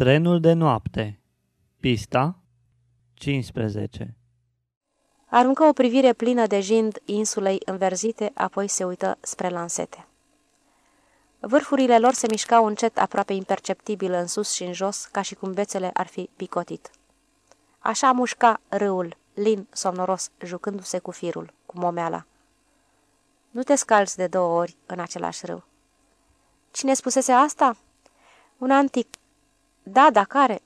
Trenul de noapte Pista 15 Aruncă o privire plină de jind insulei înverzite, apoi se uită spre lansete. Vârfurile lor se mișcau încet, aproape imperceptibil, în sus și în jos, ca și cum bețele ar fi picotit. Așa mușca râul, lin, somnoros, jucându-se cu firul, cu momeala. Nu te scalzi de două ori în același râu. Cine spusese asta? Un antic. Da, dar care?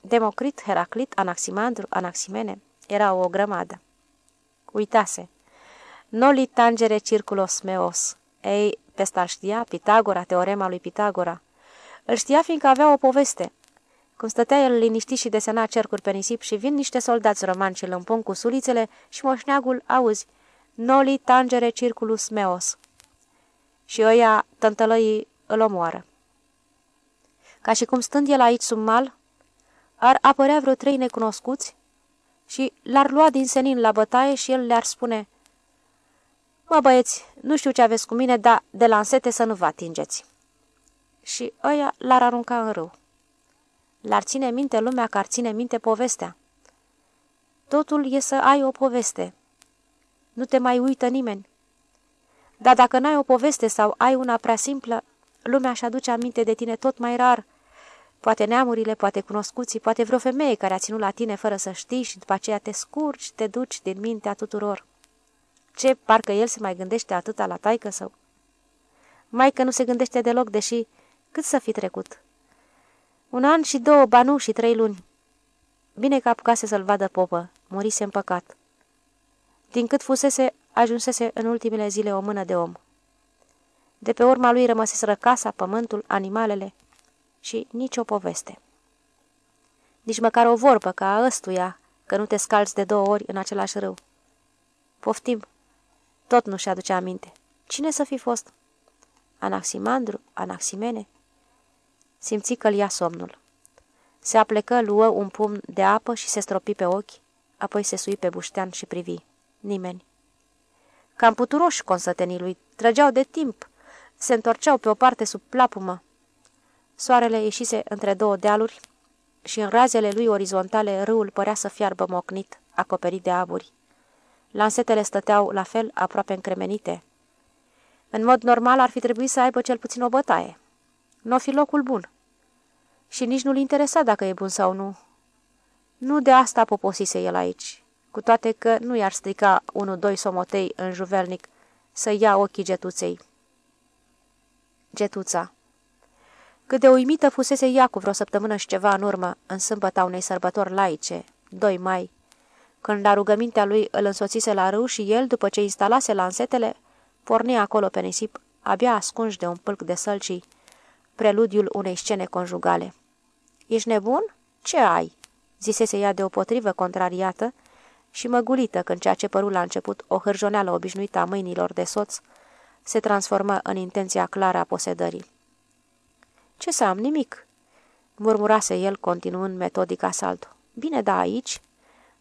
Democrit, Heraclit, Anaximandru, Anaximene. Era o grămadă. Uitase. Noli tangere circulos meos. Ei, pe asta știa Pitagora, teorema lui Pitagora. Îl știa fiindcă avea o poveste. Cum stătea el liniștit și desena cercuri pe nisip și vin niște soldați romani și îl împun cu sulițele și moșneagul, auzi, Noli tangere circulus meos. Și ăia tântălăii îl omoară. Ca și cum stând el aici sub mal, ar apărea vreo trei necunoscuți și l-ar lua din senin la bătaie și el le-ar spune Mă băieți, nu știu ce aveți cu mine, dar de lansete să nu vă atingeți. Și ăia l-ar arunca în râu. L-ar ține minte lumea că ar ține minte povestea. Totul e să ai o poveste. Nu te mai uită nimeni. Dar dacă n-ai o poveste sau ai una prea simplă, lumea și aduce aminte de tine tot mai rar. Poate neamurile, poate cunoscuții, poate vreo femeie care a ținut la tine fără să știi și după aceea te scurci, te duci din mintea tuturor. Ce, parcă el se mai gândește atâta la taică său? Mai că nu se gândește deloc, deși cât să fi trecut? Un an și două, banu și trei luni. Bine că apucase să-l vadă popă, murise în păcat. Din cât fusese, ajunsese în ultimele zile o mână de om. De pe urma lui rămăseseră casa, pământul, animalele și nicio poveste. Nici măcar o vorbă ca a ăstuia, că nu te scalzi de două ori în același râu. Poftim. Tot nu-și aduce aminte. Cine să fi fost? Anaximandru? Anaximene? Simți că-l ia somnul. Se aplecă, luă un pumn de apă și se stropi pe ochi, apoi se sui pe buștean și privi. Nimeni. Cam puturoși consătenii lui, trăgeau de timp, se întorceau pe o parte sub plapumă. Soarele ieșise între două dealuri și în razele lui orizontale râul părea să fiarbă mocnit, acoperit de aburi. Lansetele stăteau la fel aproape încremenite. În mod normal ar fi trebuit să aibă cel puțin o bătaie. Nu o fi locul bun. Și nici nu-l interesa dacă e bun sau nu. Nu de asta poposise el aici, cu toate că nu i-ar strica unul-doi somotei în juvelnic să ia ochii getuței. Getuța Cât de uimită fusese ea cu vreo săptămână și ceva în urmă, în sâmbăta unei sărbători laice, 2 mai, când la rugămintea lui îl însoțise la râu și el, după ce instalase lansetele, porni acolo pe nisip, abia ascunși de un pâlc de sălcii, preludiul unei scene conjugale. Ești nebun? Ce ai?" zisese ea deopotrivă contrariată și măgulită când ceea ce păru la început o hârjoneală obișnuită a mâinilor de soț se transformă în intenția clară a posedării. Ce să am, nimic?" murmurase el, continuând metodic asaltul. Bine, da, aici?"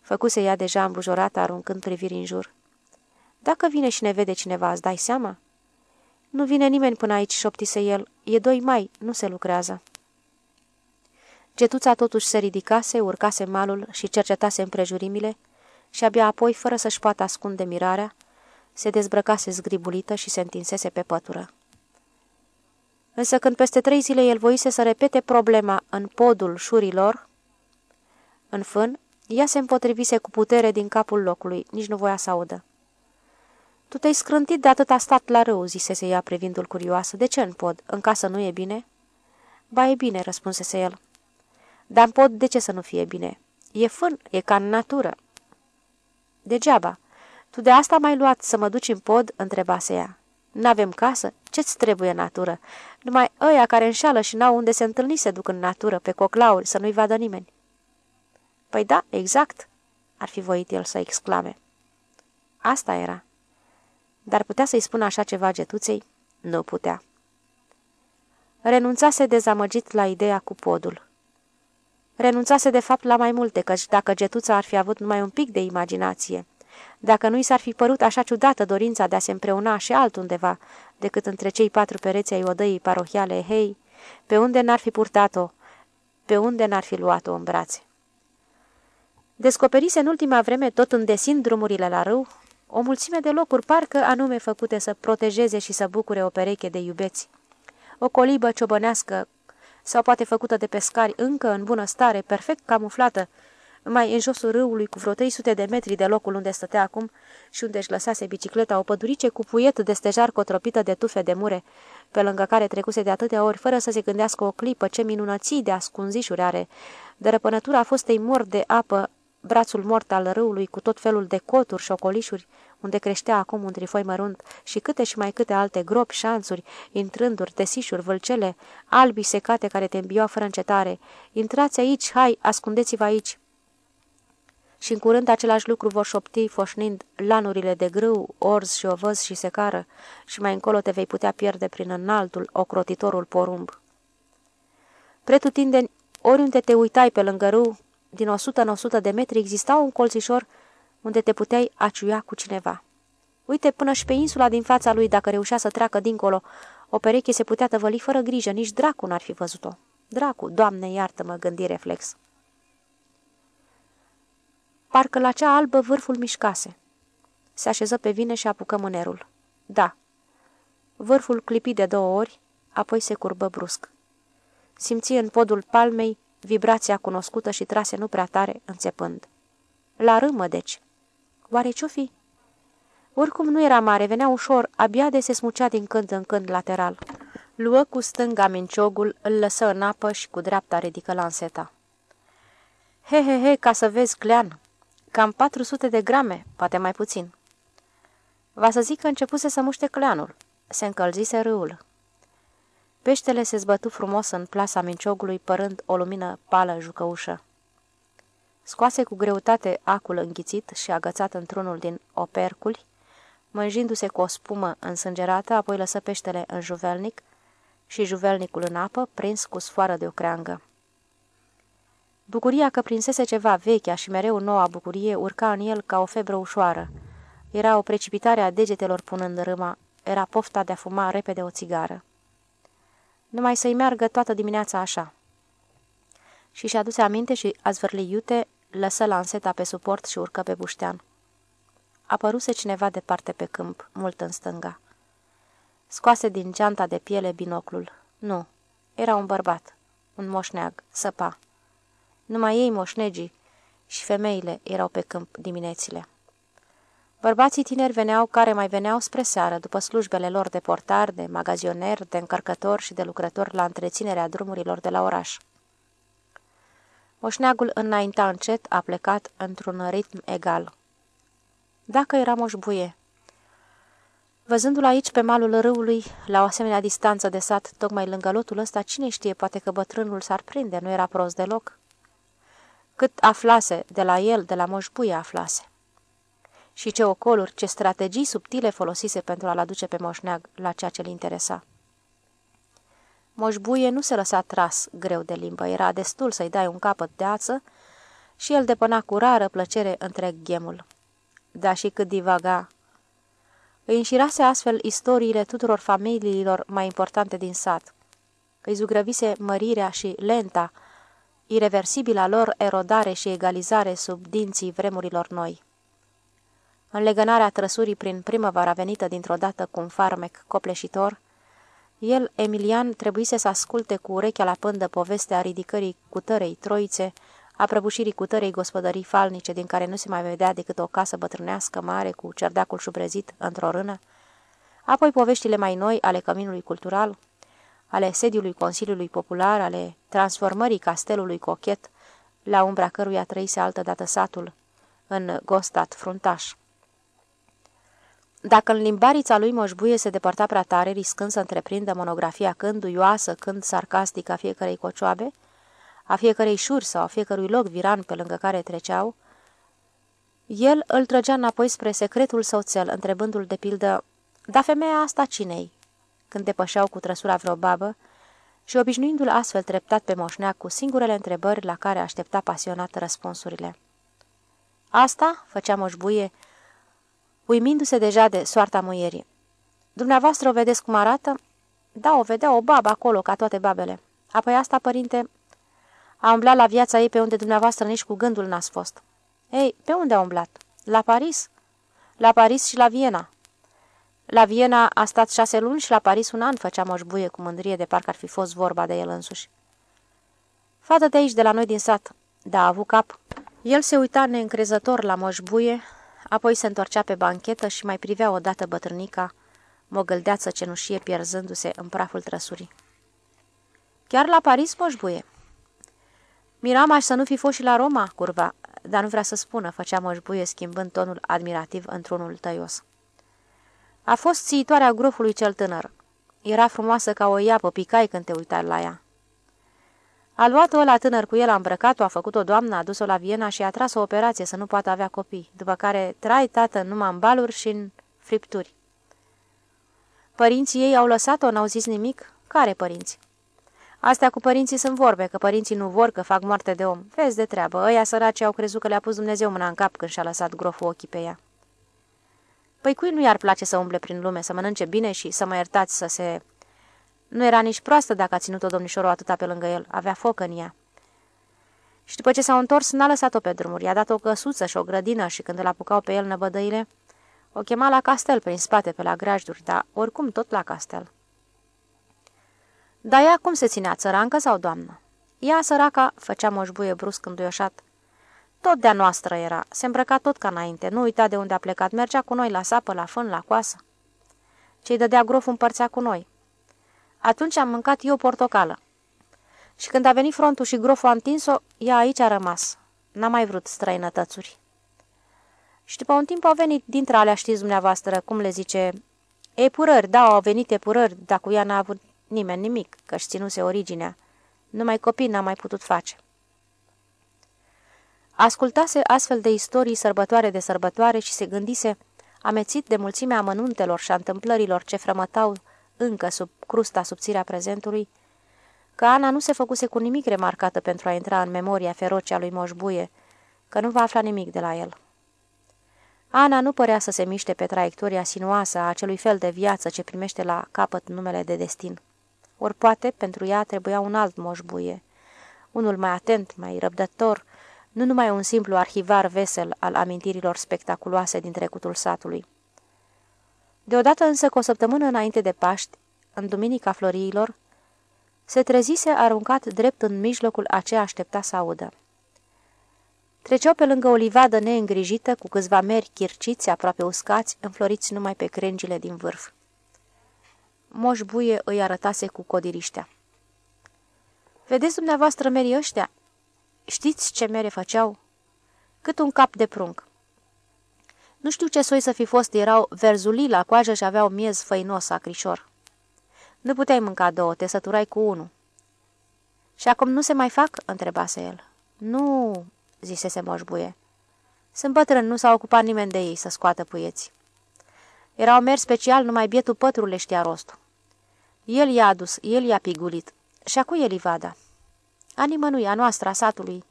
Făcuse ea deja îmbujorată, aruncând priviri în jur. Dacă vine și ne vede cineva, îți dai seama?" Nu vine nimeni până aici," șoptise el. E doi mai, nu se lucrează." Getuța totuși se ridicase, urcase malul și cercetase împrejurimile și abia apoi, fără să-și poată ascunde mirarea, se dezbrăcase zgribulită și se întinsese pe pătură. Însă când peste trei zile el voise să repete problema în podul șurilor, în fân, ea se împotrivise cu putere din capul locului, nici nu voia să audă. Tu te-ai scrântit de atât a stat la râu, zisese ea privindul curioasă. De ce în pod? În casă nu e bine?" Ba, e bine," răspunsese el. Dar în pod de ce să nu fie bine? E fân, e ca în natură." Degeaba. Tu de asta m-ai luat să mă duci în pod?" întrebase ea. N-avem casă? Ce-ți trebuie natură? Numai ăia care înșală și n-au unde se întâlni se duc în natură, pe coclauri, să nu-i vadă nimeni." Păi da, exact," ar fi voit el să exclame. Asta era. Dar putea să-i spună așa ceva getuței? Nu putea. Renunțase dezamăgit la ideea cu podul. Renunțase de fapt la mai multe, căci dacă getuța ar fi avut numai un pic de imaginație, dacă nu i s-ar fi părut așa ciudată dorința de a se împreuna și altundeva decât între cei patru pereți ai odăii parohiale Hei, pe unde n-ar fi purtat-o, pe unde n-ar fi luat-o în brațe. Descoperise în ultima vreme, tot îndesind drumurile la râu, o mulțime de locuri parcă anume făcute să protejeze și să bucure o pereche de iubeți. O colibă ciobănească sau poate făcută de pescari încă în bună stare, perfect camuflată, mai în josul râului, cu vreo 300 de metri de locul unde stătea acum și unde își lăsase bicicleta, o pădurice cu puiet de stejar cotropită de tufe de mure, pe lângă care trecuse de atâtea ori, fără să se gândească o clipă ce minunății de ascunzișuri are. De răpănătura fostei mor de apă, brațul mort al râului cu tot felul de coturi și ocolișuri, unde creștea acum un trifoi mărunt și câte și mai câte alte gropi, șanțuri, intrânduri, tesișuri, vâlcele, albi secate care te îmbioau fără încetare. Intrați aici, hai, ascundeți-vă aici! Și în curând același lucru vor șopti, foșnind lanurile de grâu, orz și ovăz și secară, și mai încolo te vei putea pierde prin înaltul, ocrotitorul porumb. Pretutindeni, oriunde te uitai pe lângă râu, din 100 în 100 de metri exista un colțișor unde te puteai aciuia cu cineva. Uite, până și pe insula din fața lui, dacă reușea să treacă dincolo, o pereche se putea tăvăli fără grijă, nici dracu n-ar fi văzut-o. Dracu, doamne, iartă-mă, gândi reflex. Parcă la cea albă vârful mișcase. Se așeză pe vine și apucă mânerul. Da. Vârful clipi de două ori, apoi se curbă brusc. Simți în podul palmei vibrația cunoscută și trase nu prea tare, înțepând. La râmă, deci. Oare ce-o fi? Oricum nu era mare, venea ușor, abia de se smucea din când în când lateral. Luă cu stânga minciogul, îl lăsă în apă și cu dreapta ridică lanseta. He, he, he, ca să vezi, Clean, cam 400 de grame, poate mai puțin. Va să zic că începuse să muște cleanul. Se încălzise râul. Peștele se zbătu frumos în plasa minciogului, părând o lumină pală jucăușă. Scoase cu greutate acul înghițit și agățat într-unul din operculi, mânjindu-se cu o spumă însângerată, apoi lăsă peștele în juvelnic și juvelnicul în apă, prins cu sfoară de o creangă. Bucuria că prinsese ceva vechea și mereu noua bucurie urca în el ca o febră ușoară. Era o precipitare a degetelor punând râma, era pofta de a fuma repede o țigară. Numai să-i meargă toată dimineața așa. Și-și aduse aminte și a zvârli iute, lăsă lanseta pe suport și urcă pe buștean. Apăruse cineva departe pe câmp, mult în stânga. Scoase din geanta de piele binoclul. Nu, era un bărbat, un moșneag, săpa. Numai ei, moșnegii, și femeile erau pe câmp diminețile. Bărbații tineri veneau care mai veneau spre seară, după slujbele lor de portar, de magazioner, de încărcător și de lucrător la întreținerea drumurilor de la oraș. Moșneagul înainta încet, a plecat într-un ritm egal. Dacă era moșbuie. Văzându-l aici pe malul râului, la o asemenea distanță de sat, tocmai lângă lotul ăsta, cine știe, poate că bătrânul s-ar prinde, nu era prost deloc? Cât aflase de la el, de la moșbuie aflase. Și ce ocoluri, ce strategii subtile folosise pentru a-l aduce pe moșneag la ceea ce-l interesa. Moșbuie nu se lăsa tras greu de limbă, era destul să-i dai un capăt de ață și el depăna cu rară plăcere întreg ghemul. Da și cât divaga. Îi înșirase astfel istoriile tuturor familiilor mai importante din sat. Îi zugrăvise mărirea și lenta, irreversibila lor erodare și egalizare sub dinții vremurilor noi. În legănarea trăsurii prin primăvara venită dintr-o dată cu un farmec copleșitor, el, Emilian, trebuise să asculte cu urechea la pândă povestea ridicării cutărei troițe, a prăbușirii cutărei gospodării falnice, din care nu se mai vedea decât o casă bătrânească mare cu cerdeacul șubrezit într-o rână, apoi poveștile mai noi ale căminului cultural, ale sediului Consiliului Popular, ale transformării castelului cochet, la umbra căruia trăise altădată satul, în Gostat fruntaș. Dacă în limbarița lui moșbuie se depărta prea tare, riscând să întreprindă monografia când duioasă, când sarcastică a fiecărei cocioabe, a fiecărei șuri sau a fiecărui loc viran pe lângă care treceau, el îl trăgea înapoi spre secretul său țel, întrebându-l de pildă, da femeia asta cinei? Când depășeau cu trăsura vreo babă și obișnuindu-l astfel treptat pe moșnea cu singurele întrebări la care aștepta pasionat răspunsurile. Asta, făcea moșbuie, uimindu-se deja de soarta muierii. Dumneavoastră o vedeți cum arată? Da, o vedea o babă acolo, ca toate babele. Apoi asta, părinte... A umblat la viața ei pe unde dumneavoastră nici cu gândul n-ați fost. Ei, pe unde a umblat? La Paris? La Paris și la Viena. La Viena a stat șase luni și la Paris un an, făcea moșbuie cu mândrie de parcă ar fi fost vorba de el însuși. Fată de aici, de la noi din sat. Da, a avut cap. El se uita neîncrezător la moșbuie, apoi se întorcea pe banchetă și mai privea odată bătrânica, mogăldeață cenușie pierzându-se în praful trăsurii. Chiar la Paris, moșbuie. Miramaș să nu fi fost și la Roma, curva, dar nu vrea să spună, făcea moșbuie schimbând tonul admirativ într-unul tăios. A fost țiitoarea grofului cel tânăr. Era frumoasă ca o iapă, picai când te uitai la ea. A luat-o la tânăr cu el, a îmbrăcat-o, a făcut-o doamnă, a dus-o la Viena și a tras o operație să nu poată avea copii, după care trai tată numai în baluri și în fripturi. Părinții ei au lăsat-o, n-au zis nimic? Care părinți? Astea cu părinții sunt vorbe, că părinții nu vor, că fac moarte de om. Vezi de treabă, ăia săraci au crezut că le-a pus Dumnezeu mâna în cap când și-a lăsat groful ochii pe ea. Păi cui nu i-ar place să umble prin lume, să mănânce bine și să mă iertați să se... Nu era nici proastă dacă a ținut-o domnișorul atâta pe lângă el, avea foc în ea. Și după ce s-au întors, n-a lăsat-o pe drumuri, i-a dat o căsuță și o grădină și când îl apucau pe el năbădăile, o chema la castel prin spate, pe la grajduri, dar oricum tot la castel. Dar ea cum se ținea, țărancă sau doamnă? Ea, săraca, făcea moșbuie brusc înduioșat. Tot de-a noastră era, se îmbrăca tot ca înainte, nu uita de unde a plecat, mergea cu noi la sapă, la fân, la coasă. Ce-i dădea grof împărțea cu noi. Atunci am mâncat eu portocală. Și când a venit frontul și groful a întins-o, ea aici a rămas. N-a mai vrut străinătățuri. Și după un timp au venit dintre alea, știți dumneavoastră, cum le zice, epurări, da, au venit epurări, dar cu ea n-a avut nimeni nimic, că-și ținuse originea. Numai copii n-a mai putut face. Ascultase astfel de istorii sărbătoare de sărbătoare și se gândise, amețit de mulțimea amănuntelor și a întâmplărilor ce frămătau încă sub crusta subțirea prezentului, că Ana nu se făcuse cu nimic remarcată pentru a intra în memoria feroce a lui Moșbuie, că nu va afla nimic de la el. Ana nu părea să se miște pe traiectoria sinuoasă a acelui fel de viață ce primește la capăt numele de destin. Ori poate, pentru ea trebuia un alt moșbuie, unul mai atent, mai răbdător, nu numai un simplu arhivar vesel al amintirilor spectaculoase din trecutul satului. Deodată însă, cu o săptămână înainte de Paști, în Duminica Floriilor, se trezise aruncat drept în mijlocul a ce aștepta să audă. Treceau pe lângă o livadă neîngrijită, cu câțiva meri chirciți, aproape uscați, înfloriți numai pe crengile din vârf. Moș Buie îi arătase cu codiriștea. Vedeți dumneavoastră merii ăștia? Știți ce mere făceau? Cât un cap de prunc. Nu știu ce soi să fi fost, erau verzulii la coajă și aveau miez făinos acrișor. Nu puteai mânca două, te săturai cu unul. Și acum nu se mai fac?" întrebase el. Nu," zisese moșbuie. Sunt bătrân, nu s-a ocupat nimeni de ei să scoată puieți. Erau mers special, numai bietul pătru le știa rostul. El i-a adus, el i-a pigulit. Și acu e livada? A nimănui, a noastră, a satului.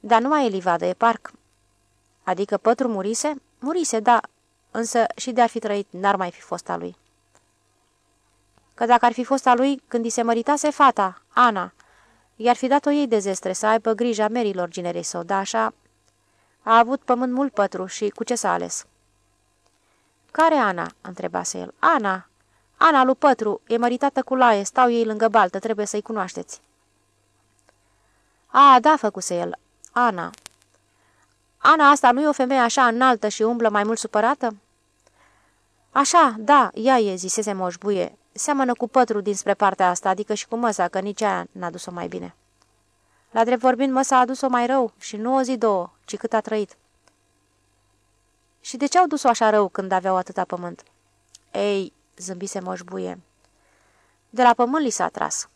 Dar nu mai e livadă, e parc. Adică pătru murise? Murise, da, însă și de-ar fi trăit, n-ar mai fi fost a lui. Că dacă ar fi fost a lui, când i se măritase fata, Ana, i-ar fi dat-o ei de zestre să aibă grija merilor ginerei său, da așa... A avut pământ mult pătru și cu ce s-a ales? Care Ana?" întrebase el. Ana! Ana lui Pătru, e măritată cu Laie, stau ei lângă baltă, trebuie să-i cunoașteți." A, da, făcuse el. Ana. Ana asta nu e o femeie așa înaltă și umblă mai mult supărată?" Așa, da, ea e," zisese moșbuie. Seamănă cu pătru dinspre partea asta, adică și cu măsa, că nici aia n-a dus-o mai bine." La drept vorbind, măsa a dus-o mai rău și nu o zi două, ci cât a trăit." Și de ce au dus-o așa rău când aveau atâta pământ?" Ei, zâmbise moșbuie. De la pământ li s-a tras.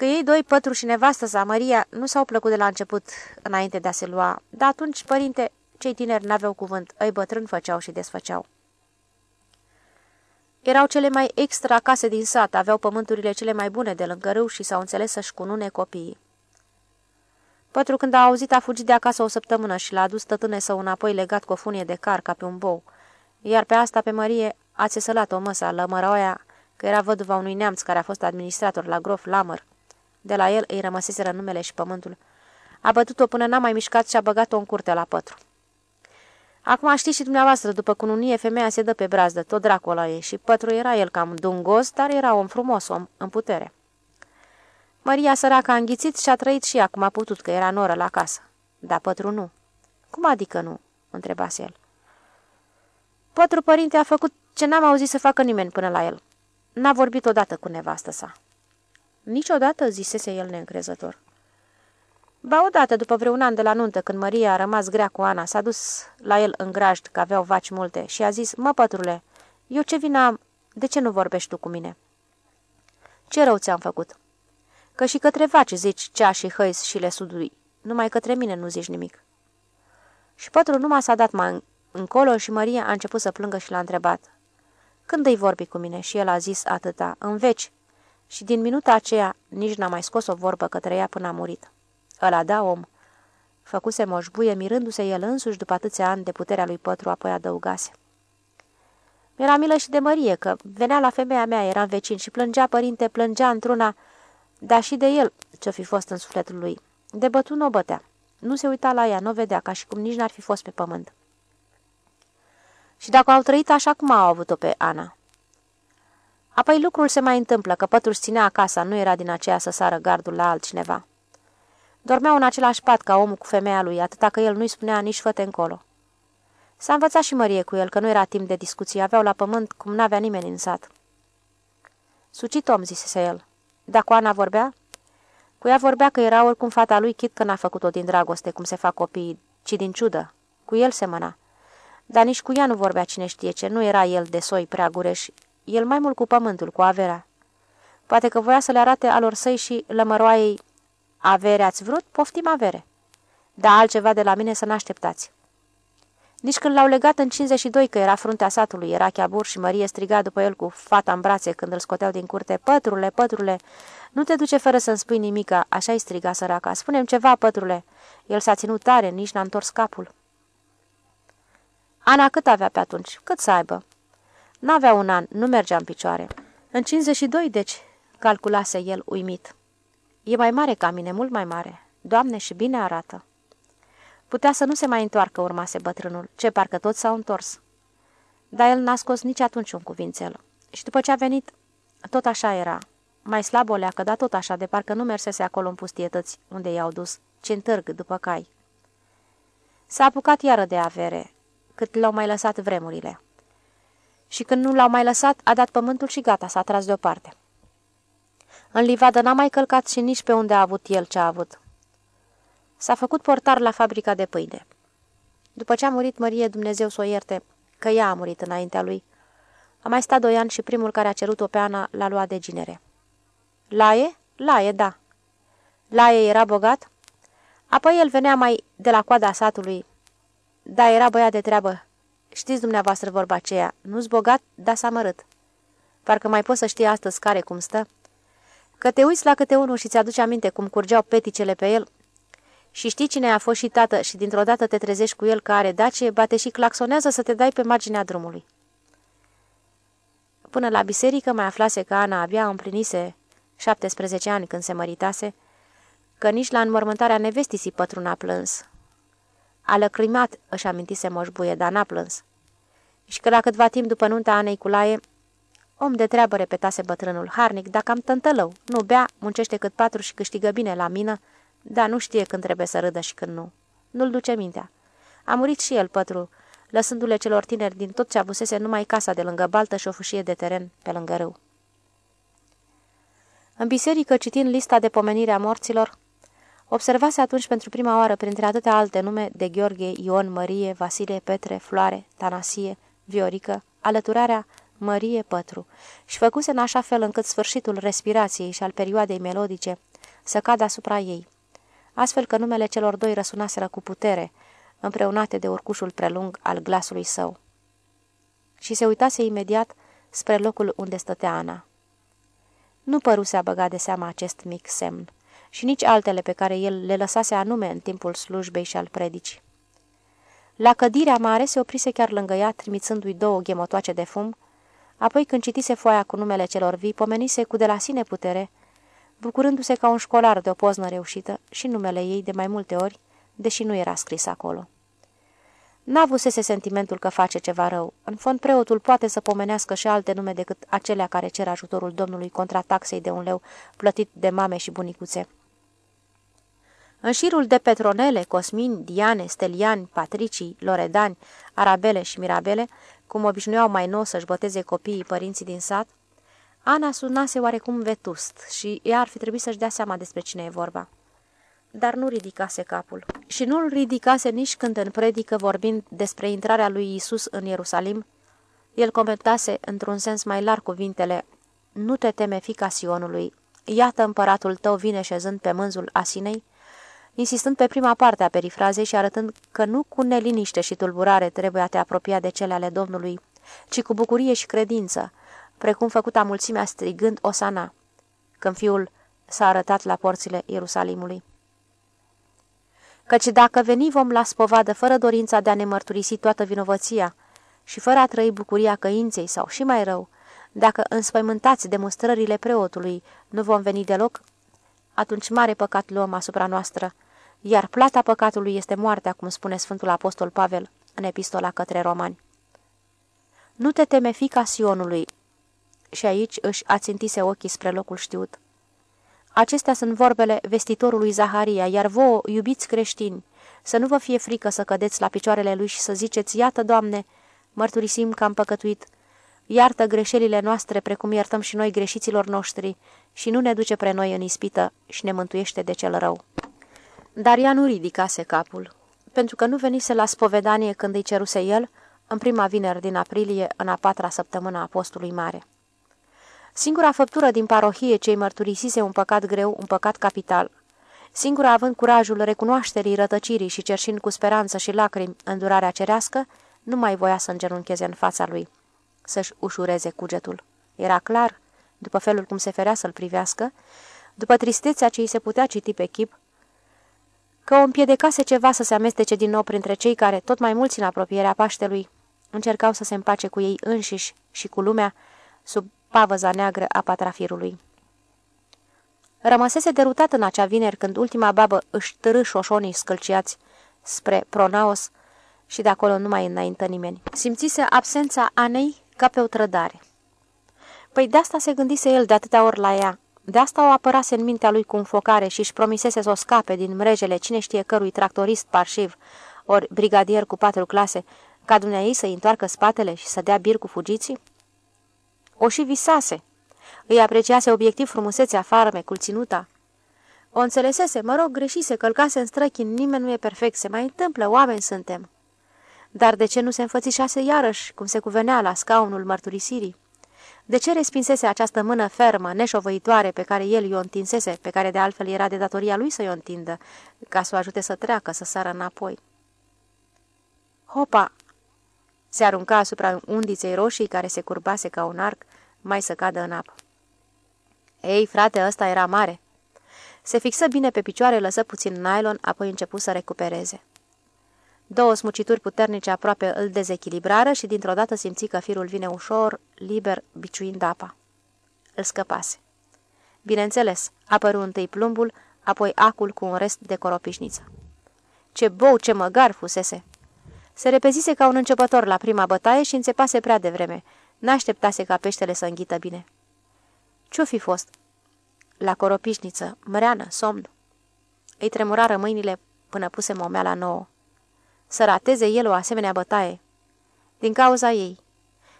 Că ei doi, Pătru și nevastă sa, Maria, nu s-au plăcut de la început, înainte de a se lua, dar atunci, părinte, cei tineri n-aveau cuvânt, îi bătrâni făceau și desfăceau. Erau cele mai extra case din sat, aveau pământurile cele mai bune de lângă râu și s-au înțeles să-și cunune copiii. Pătru, când a auzit, a fugit de acasă o săptămână și l-a adus tătâne său înapoi legat cu o funie de car ca pe un bou, iar pe asta pe Mărie a țesălat o măsă, lămăroaia, că era văduva unui neamț care a fost administrator la grof Lamăr, De la el îi rămăseseră numele și pământul. A bătut-o până n-a mai mișcat și a băgat-o în curte la pătru. Acum știți și dumneavoastră, după cununie, femeia se dă pe brazdă, tot dracul ăla e, și pătru era el cam dungos, dar era om frumos, om în putere. Maria săraca a înghițit și a trăit și ea cum a putut, că era noră la casă. Dar pătru nu. Cum adică nu? întrebase el. Pătru părinte a făcut ce n-am auzit să facă nimeni până la el. N-a vorbit odată cu nevastă sa. Niciodată, zisese el neîncrezător. Ba odată, după vreun an de la nuntă, când Maria a rămas grea cu Ana, s-a dus la el în grajd, că aveau vaci multe, și a zis, mă, pătrule, eu ce vină am, de ce nu vorbești tu cu mine? Ce rău ți-am făcut? Că și către vaci zici cea și hăis și le sudui, numai către mine nu zici nimic. Și pătrul numai s-a dat mai încolo și Maria a început să plângă și l-a întrebat. Când îi vorbi cu mine? Și el a zis atâta, în veci. Și din minuta aceea nici n-a mai scos o vorbă către ea până a murit. Ăla da om. Făcuse moșbuie, mirându-se el însuși după atâția ani de puterea lui Pătru, apoi adăugase. Mi-era milă și de mărie, că venea la femeia mea, era vecin și plângea, părinte, plângea într-una, dar și de el ce-o fi fost în sufletul lui. De bătut nu o bătea. Nu se uita la ea, nu o vedea, ca și cum nici n-ar fi fost pe pământ. Și dacă au trăit așa cum au avut-o pe Ana. Apoi lucrul se mai întâmplă, că pătrul ținea acasă, nu era din aceea să sară gardul la altcineva. Dormeau în același pat ca omul cu femeia lui, atâta că el nu-i spunea nici făte încolo. S-a învățat și Mărie cu el, că nu era timp de discuții, aveau la pământ cum n-avea nimeni în sat. Sucit om, zise el. Dar cu Ana vorbea? Cu ea vorbea că era oricum fata lui, chit că n-a făcut-o din dragoste, cum se fac copiii, ci din ciudă. Cu el semăna. Dar nici cu ea nu vorbea cine știe ce, nu era el de soi prea gureș, el mai mult cu pământul, cu averea. Poate că voia să le arate alor săi și lămăroaiei Avere ați vrut? Poftim avere. Dar altceva de la mine să n-așteptați. Nici când l-au legat în 52, că era fruntea satului, era chiabur și Mărie striga după el cu fata în brațe când îl scoteau din curte. Pătrule, pătrule, nu te duce fără să-mi spui nimica, așa-i striga săraca. Spunem ceva, pătrule. El s-a ținut tare, nici n-a întors capul. Ana cât avea pe atunci? Cât să aibă? N-avea un an, nu mergea în picioare. În 52, deci, calculase el uimit. E mai mare ca mine, mult mai mare. Doamne, și bine arată. Putea să nu se mai întoarcă, urmase bătrânul. Ce, parcă toți s-au întors. Dar el n-a scos nici atunci un cuvințel. Și după ce a venit, tot așa era. Mai slab o leacă, dar tot așa, de parcă nu mersese acolo în pustietăți, unde i-au dus, ci în târg, după cai. S-a apucat iară de avere, cât l-au mai lăsat vremurile. Și când nu l-au mai lăsat, a dat pământul și gata, s-a tras deoparte. În livadă n-a mai călcat și nici pe unde a avut el ce a avut. S-a făcut portar la fabrica de pâine. După ce a murit Mărie, Dumnezeu să o ierte, că ea a murit înaintea lui, a mai stat doi ani și primul care a cerut-o pe Ana l-a luat de ginere. Laie? Laie, da. Laie era bogat? Apoi el venea mai de la coada satului. Da, era băiat de treabă. Știți dumneavoastră vorba aceea, nu-s bogat, dar s-a mărât. Parcă mai poți să știi astăzi care cum stă. Că te uiți la câte unul și ți-aduce aminte cum curgeau peticele pe el și știi cine a fost și tată și dintr-o dată te trezești cu el care dacie, bate și claxonează să te dai pe marginea drumului. Până la biserică mai aflase că Ana abia împlinise 17 ani când se măritase, că nici la înmormântarea nevestisii pătrun a plâns. A lăcrimat, își amintise moșbuie, dar n-a plâns. Și că la câtva timp după nunta Anei cu Laie, Om de treabă, repetase bătrânul, harnic, dacă am tântălău, nu bea, muncește cât patru și câștigă bine la mină, dar nu știe când trebuie să râdă și când nu. Nu-l duce mintea. A murit și el, pătru, lăsându-le celor tineri din tot ce avusese numai casa de lângă baltă și o fâșie de teren pe lângă râu. În biserică, citind lista de pomenire a morților, observase atunci pentru prima oară, printre atâtea alte nume, de Gheorghe, Ion, Mărie, Vasile, Petre, Floare, Tanasie, Viorică, alăturarea Mărie Pătru, și făcuse în așa fel încât sfârșitul respirației și al perioadei melodice să cadă asupra ei, astfel că numele celor doi răsunaseră cu putere, împreunate de urcușul prelung al glasului său. Și se uitase imediat spre locul unde stătea Ana. Nu păruse a băga de seama acest mic semn și nici altele pe care el le lăsase anume în timpul slujbei și al predicii. La cădirea mare se oprise chiar lângă ea, trimițându-i două ghemotoace de fum, Apoi, când citise foaia cu numele celor vii, pomenise cu de la sine putere, bucurându-se ca un școlar de o poznă reușită și numele ei de mai multe ori, deși nu era scris acolo. N-avusese sentimentul că face ceva rău. În fond, preotul poate să pomenească și alte nume decât acelea care cer ajutorul Domnului contra taxei de un leu plătit de mame și bunicuțe. În șirul de Petronele, Cosmin, Diane, Steliani, Patricii, Loredani, Arabele și Mirabele, cum obișnuiau mai nou să-și boteze copiii părinții din sat, Ana sunase oarecum vetust și ea ar fi trebuit să-și dea seama despre cine e vorba. Dar nu ridicase capul. Și nu-l ridicase nici când în predică, vorbind despre intrarea lui Isus în Ierusalim, el comentase într-un sens mai larg cuvintele, Nu te teme, fica Sionului, iată împăratul tău vine șezând pe mânzul Asinei, insistând pe prima parte a perifrazei și arătând că nu cu neliniște și tulburare trebuie a te apropia de cele ale Domnului, ci cu bucurie și credință, precum făcuta mulțimea strigând Osana, când fiul s-a arătat la porțile Ierusalimului. Căci dacă veni vom la spovadă fără dorința de a ne mărturisi toată vinovăția și fără a trăi bucuria căinței sau și mai rău, dacă înspăimântați demonstrările preotului nu vom veni deloc, atunci mare păcat luăm asupra noastră, iar plata păcatului este moartea, cum spune Sfântul Apostol Pavel în epistola către romani. Nu te teme, fica Sionului, și aici își ațintise ochii spre locul știut. Acestea sunt vorbele vestitorului Zaharia, iar vouă, iubiți creștini, să nu vă fie frică să cădeți la picioarele lui și să ziceți, iată, Doamne, mărturisim că am păcătuit, iartă greșelile noastre precum iertăm și noi greșiților noștri și nu ne duce pre noi în ispită și ne mântuiește de cel rău. Dar ea nu ridicase capul, pentru că nu venise la spovedanie când îi ceruse el, în prima vineri din aprilie, în a patra săptămână a postului mare. Singura făptură din parohie ce-i mărturisise un păcat greu, un păcat capital. Singura având curajul recunoașterii rătăcirii și cerșind cu speranță și lacrimi îndurarea cerească, nu mai voia să îngenuncheze în fața lui, să-și ușureze cugetul. Era clar, după felul cum se ferea să-l privească, după tristețea ce îi se putea citi pe chip, că o împiedecase ceva să se amestece din nou printre cei care, tot mai mulți în apropierea Paștelui, încercau să se împace cu ei înșiși și cu lumea, sub pavăza neagră a patrafirului. Rămăsese derutat în acea vineri când ultima babă își târâ șoșonii scălciați spre Pronaos și de acolo nu mai înaintă nimeni. Simțise absența Anei ca pe o trădare. Păi de asta se gândise el de atâtea ori la ea. De asta o apărase în mintea lui cu înfocare și își promisese să o scape din mrejele cine știe cărui tractorist parșiv, ori brigadier cu patru clase, ca dumneai să-i întoarcă spatele și să dea bir cu fugiții? O și visase. Îi apreciase obiectiv frumusețea farmecul ținuta. O înțelesese, mă rog, greșise, călcase în străchin, nimeni nu e perfect, se mai întâmplă, oameni suntem. Dar de ce nu se înfățișase iarăși, cum se cuvenea la scaunul mărturisirii? De ce respinsese această mână fermă, neșovăitoare, pe care el i-o întinsese, pe care de altfel era de datoria lui să i-o întindă, ca să o ajute să treacă, să sară înapoi? Hopa! Se arunca asupra undiței roșii care se curbase ca un arc, mai să cadă în apă. Ei, frate, ăsta era mare. Se fixă bine pe picioare, lăsă puțin nylon, apoi începu să recupereze. Două smucituri puternice aproape îl dezechilibrară și dintr-o dată simți că firul vine ușor, liber, biciuind apa. Îl scăpase. Bineînțeles, apăru întâi plumbul, apoi acul cu un rest de coropișniță. Ce bou, ce măgar fusese! Se repezise ca un începător la prima bătaie și înțepase prea devreme. N-așteptase ca peștele să înghită bine. Ce-o fi fost? La coropișniță, măreană, somn. Îi tremurară mâinile până puse momeala nouă. Să rateze el o asemenea bătaie. Din cauza ei.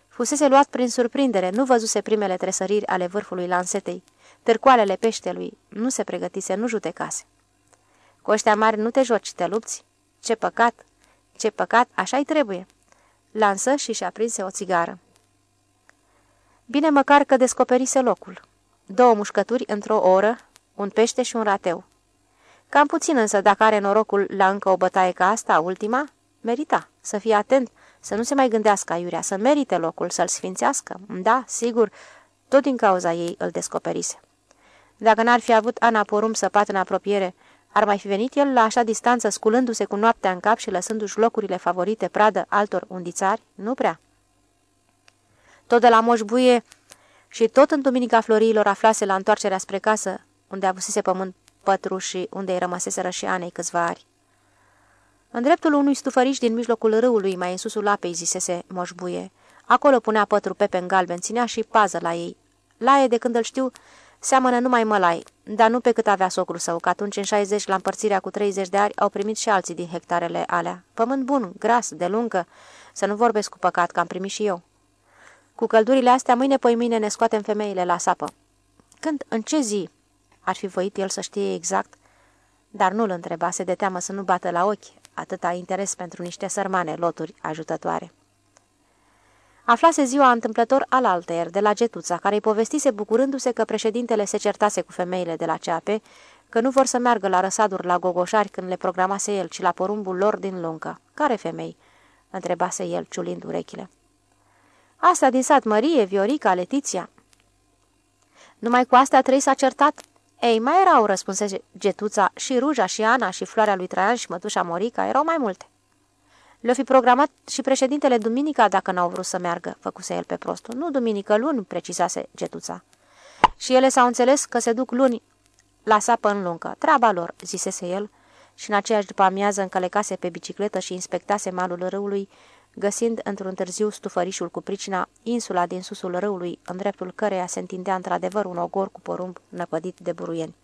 Fusese luat prin surprindere, nu văzuse primele tresăriri ale vârfului lansetei, târcoalele peștelui, nu se pregătise, nu judecase. Cu ăștia mari nu te joci, te lupți. Ce păcat! Ce păcat, așa-i trebuie. Lansă și și-a prinse o țigară. Bine măcar că descoperise locul. Două mușcături într-o oră, un pește și un rateu. Cam puțin însă, dacă are norocul la încă o bătaie ca asta, ultima, merita. Să fie atent, să nu se mai gândească aiurea, să merite locul, să-l sfințească. Da, sigur, tot din cauza ei îl descoperise. Dacă n-ar fi avut Ana Porum săpat în apropiere, ar mai fi venit el la așa distanță, sculându-se cu noaptea în cap și lăsându-și locurile favorite pradă altor undițari? Nu prea. Tot de la moșbuie și tot în Duminica Florilor aflase la întoarcerea spre casă, unde avusese pământ pătru și unde îi rămăseseră și Anei câțiva ari. În dreptul unui stufăriș din mijlocul râului, mai în susul apei, zisese moșbuie. Acolo punea pătru pepe în galben, ținea și pază la ei. Laie, de când îl știu, seamănă numai mălai, dar nu pe cât avea socrul său, că atunci în 60, la împărțirea cu 30 de ari, au primit și alții din hectarele alea. Pământ bun, gras, de lungă, să nu vorbesc cu păcat, că am primit și eu. Cu căldurile astea, mâine poi mâine ne scoatem femeile la sapă. Când, în ce zi? Ar fi voit el să știe exact, dar nu-l întrebase de teamă să nu bată la ochi atâta interes pentru niște sărmane loturi ajutătoare. Aflase ziua întâmplător al alter de la Getuța, care îi povestise bucurându-se că președintele se certase cu femeile de la ceape, că nu vor să meargă la răsaduri la gogoșari când le programase el, ci la porumbul lor din luncă. Care femei?" întrebase el, ciulind urechile. Asta din sat Mărie, Viorica, Letiția." Numai cu astea trei s-a certat?" Ei, mai erau, răspunse Getuța, și Ruja, și Ana, și floarea lui Traian, și mătușa Morica, erau mai multe. Le-o fi programat și președintele duminica dacă n-au vrut să meargă, făcuse el pe prostul. Nu duminică, luni, precizase Getuța. Și ele s-au înțeles că se duc luni la sapă în lungă. Treaba lor, zisese el, și în aceeași după amiază încălecase pe bicicletă și inspectase malul râului, găsind într-un târziu stufărișul cu pricina, insula din susul râului, în dreptul căreia se întindea într-adevăr un ogor cu porumb năpădit de buruieni.